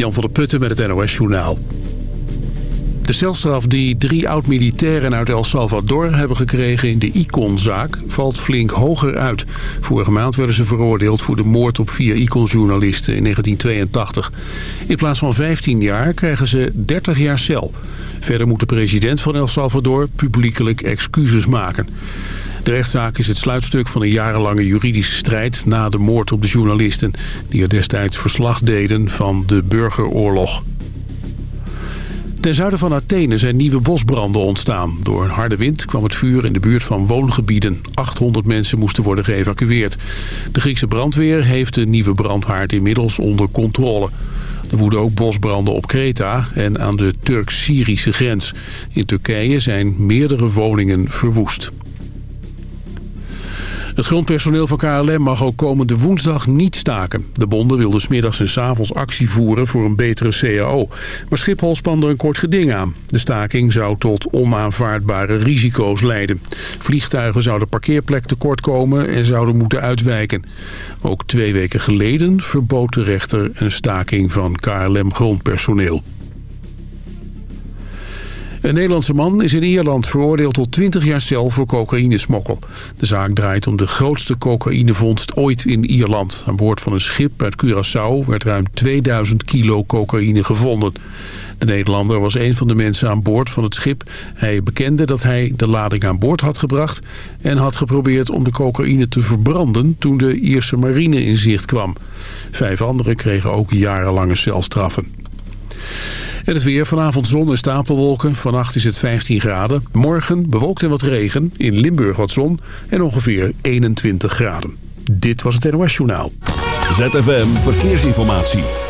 Jan van der Putten met het NOS Journaal. De celstraf die drie oud-militairen uit El Salvador hebben gekregen in de Icon-zaak valt flink hoger uit. Vorige maand werden ze veroordeeld voor de moord op vier Icon-journalisten in 1982. In plaats van 15 jaar krijgen ze 30 jaar cel. Verder moet de president van El Salvador publiekelijk excuses maken. De rechtszaak is het sluitstuk van een jarenlange juridische strijd... na de moord op de journalisten... die er destijds verslag deden van de burgeroorlog. Ten zuiden van Athene zijn nieuwe bosbranden ontstaan. Door een harde wind kwam het vuur in de buurt van woongebieden. 800 mensen moesten worden geëvacueerd. De Griekse brandweer heeft de nieuwe brandhaard inmiddels onder controle. Er woeden ook bosbranden op Kreta en aan de Turk-Syrische grens. In Turkije zijn meerdere woningen verwoest. Het grondpersoneel van KLM mag ook komende woensdag niet staken. De bonden wilden smiddags en s avonds actie voeren voor een betere CAO. Maar Schiphol spande een kort geding aan. De staking zou tot onaanvaardbare risico's leiden. Vliegtuigen zouden parkeerplek tekort komen en zouden moeten uitwijken. Ook twee weken geleden verbood de rechter een staking van KLM grondpersoneel. Een Nederlandse man is in Ierland veroordeeld tot 20 jaar cel voor cocaïnesmokkel. De zaak draait om de grootste cocaïnevondst ooit in Ierland. Aan boord van een schip uit Curaçao werd ruim 2000 kilo cocaïne gevonden. De Nederlander was een van de mensen aan boord van het schip. Hij bekende dat hij de lading aan boord had gebracht... en had geprobeerd om de cocaïne te verbranden toen de Ierse marine in zicht kwam. Vijf anderen kregen ook jarenlange celstraffen. En het weer vanavond zon en stapelwolken. Vannacht is het 15 graden. Morgen bewolkt en wat regen. In Limburg wat zon en ongeveer 21 graden. Dit was het NOS Journaal. ZFM Verkeersinformatie.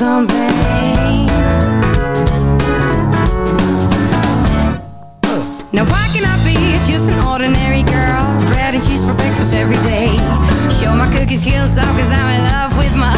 Now why can I be just an ordinary girl? Bread and cheese for breakfast every day. Show my cookie skills off cause I'm in love with my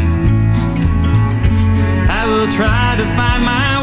Try to find my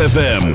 ZFM.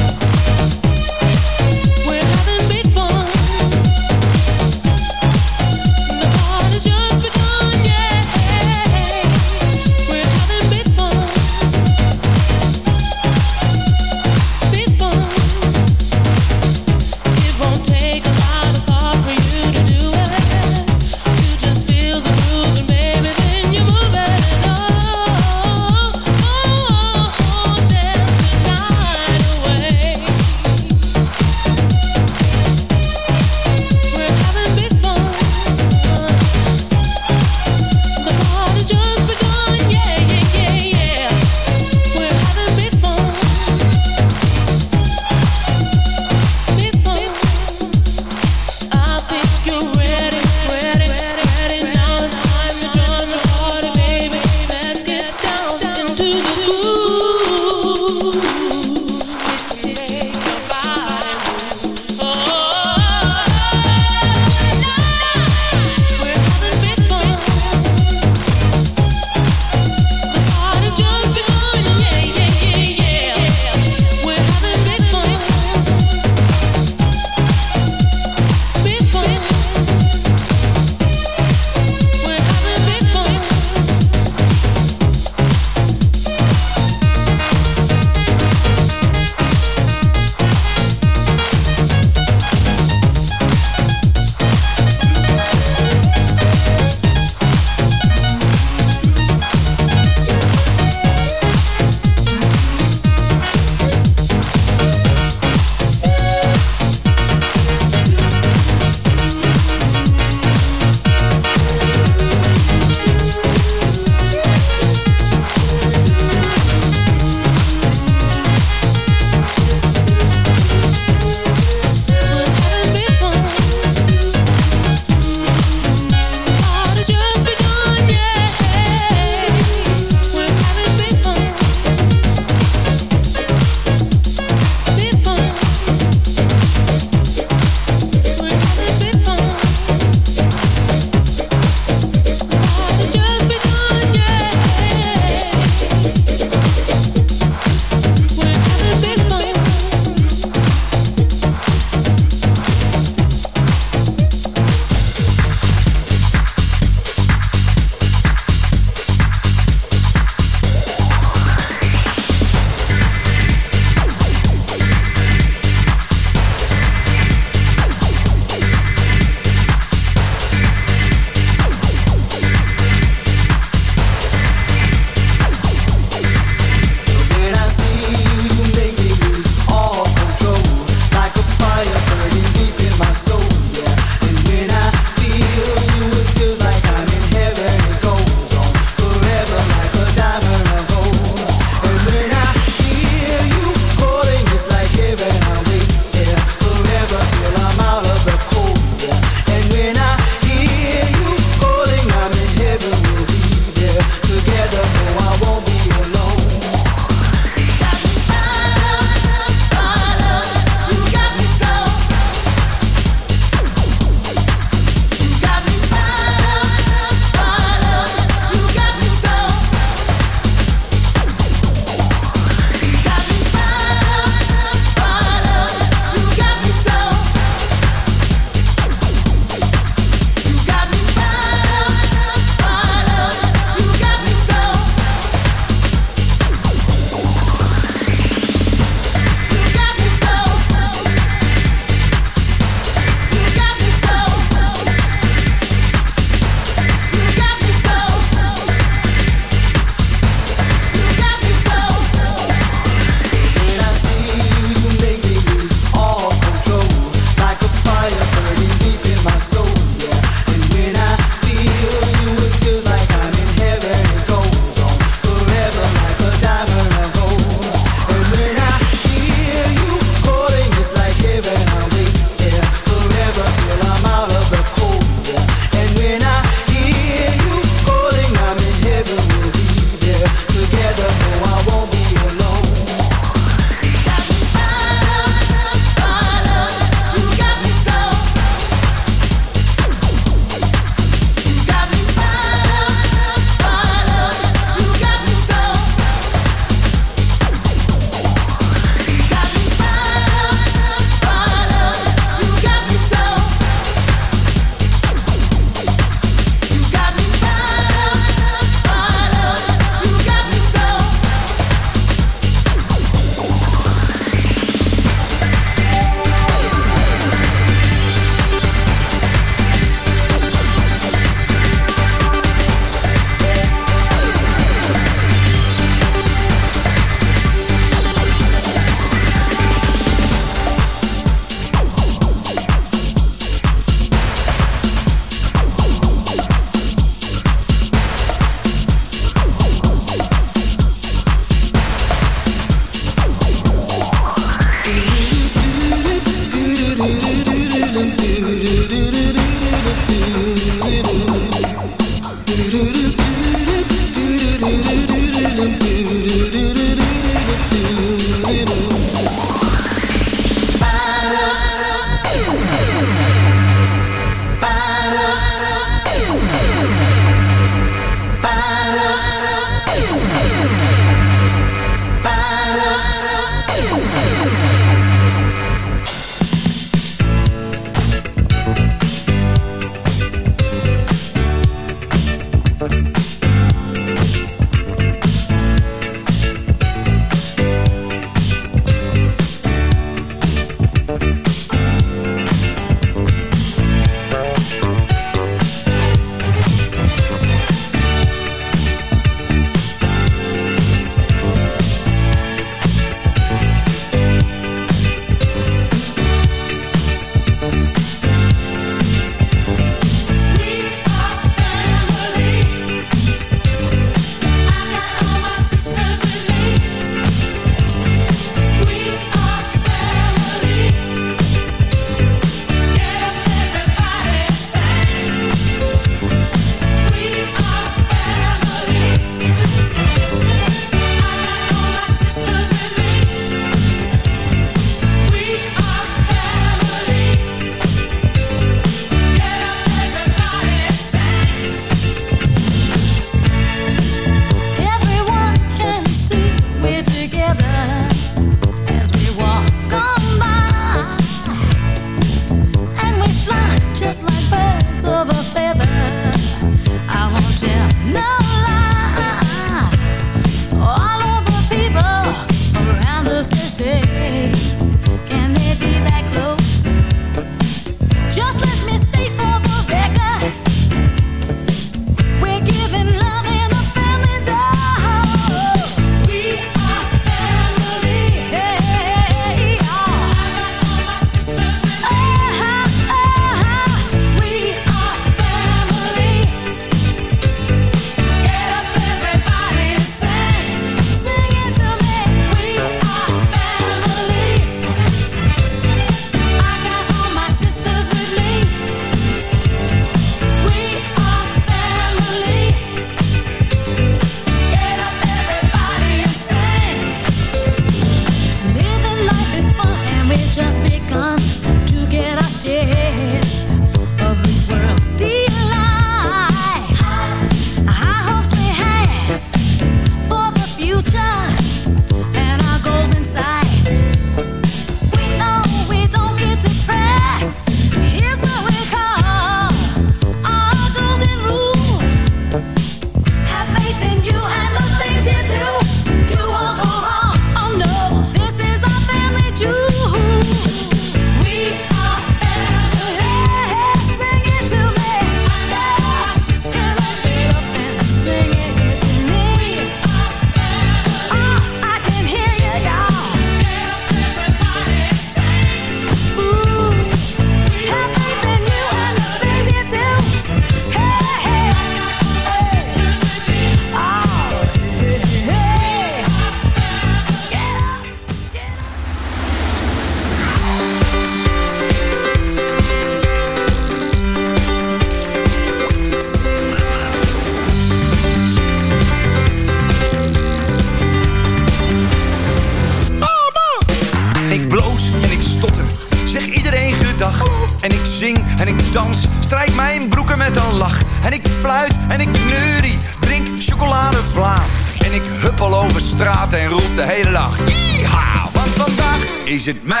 is it mad?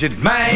Het mijn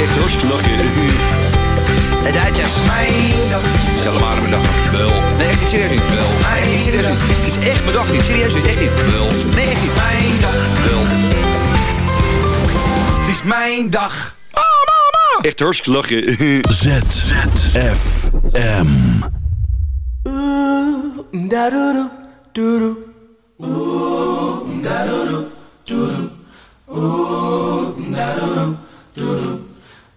Echt hartstikke lachen. De Duitsers. Mijn dag. Stel hem aan mijn dag. Wel. Nee, echt niet serieus niet. Wel. Nee, niet serieus niet. Het is echt mijn dag niet. Serieus niet. Echt niet. Wel. Nee, echt niet. Mijn dag. Wel. Het is mijn dag. Oh, mama. Echt hartstikke lachen. ZFM.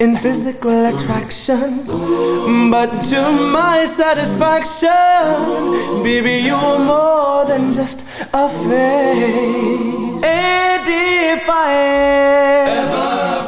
in physical attraction. But to my satisfaction, baby, you're more than just a face. And ever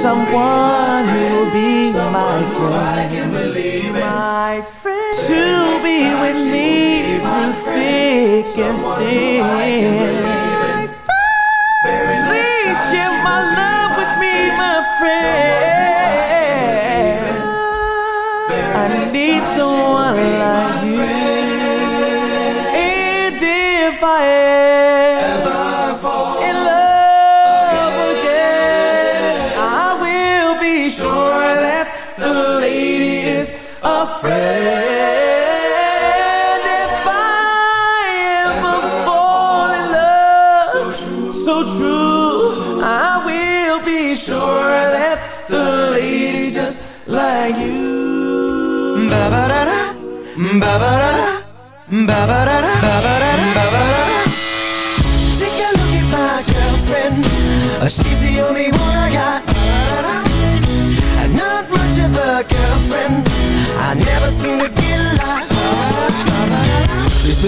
Someone who'll be my friend. A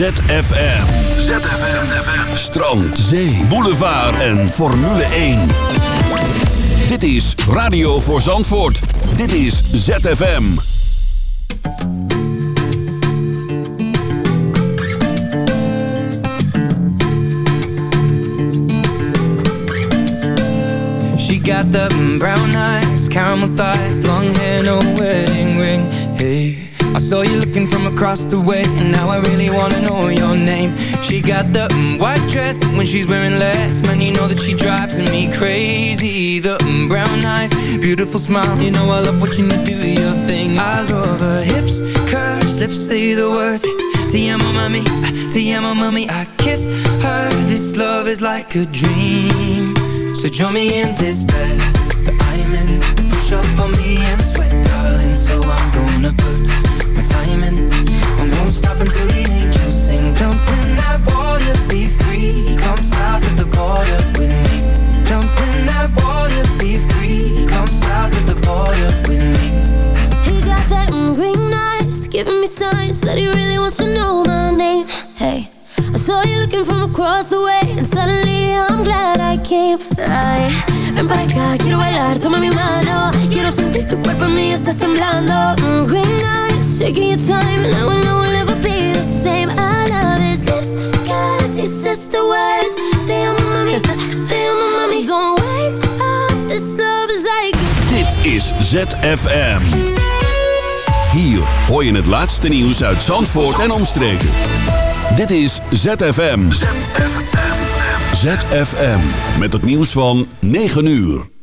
is ZFM. ZFM. Strand, zee, boulevard en Formule 1. Dit is Radio voor Zandvoort. Dit is ZFM. She got the brown eyes, caramel thighs, long hair, no wedding ring. Hey, I saw you looking from across the way, and now I really wanna know your name. She got the mm, white dress, but when she's wearing less, man, you know that she drives me crazy. The mm, brown eyes, beautiful smile, you know I love watching you do your thing. I love her hips, curves, lips say the words. Te amo, mami, te amo, mami. I kiss her. This love is like a dream. So join me in this bed I'm in. Push up on me and border with me. Jump in that water, be free. Come south of the border with me. He got that green eyes, giving me signs that he really wants to know my name. Hey, I saw you looking from across the way, and suddenly I'm glad. Mm, green eyes, taking your time, and I will know we'll never be the same. I cause he says the words. Mami, te amo, mami. Don't this love is like a Dit is ZFM. Hier hoor je het laatste nieuws uit Zandvoort en omstreken. Dit is ZFM. ZFM. Met het nieuws van 9 uur.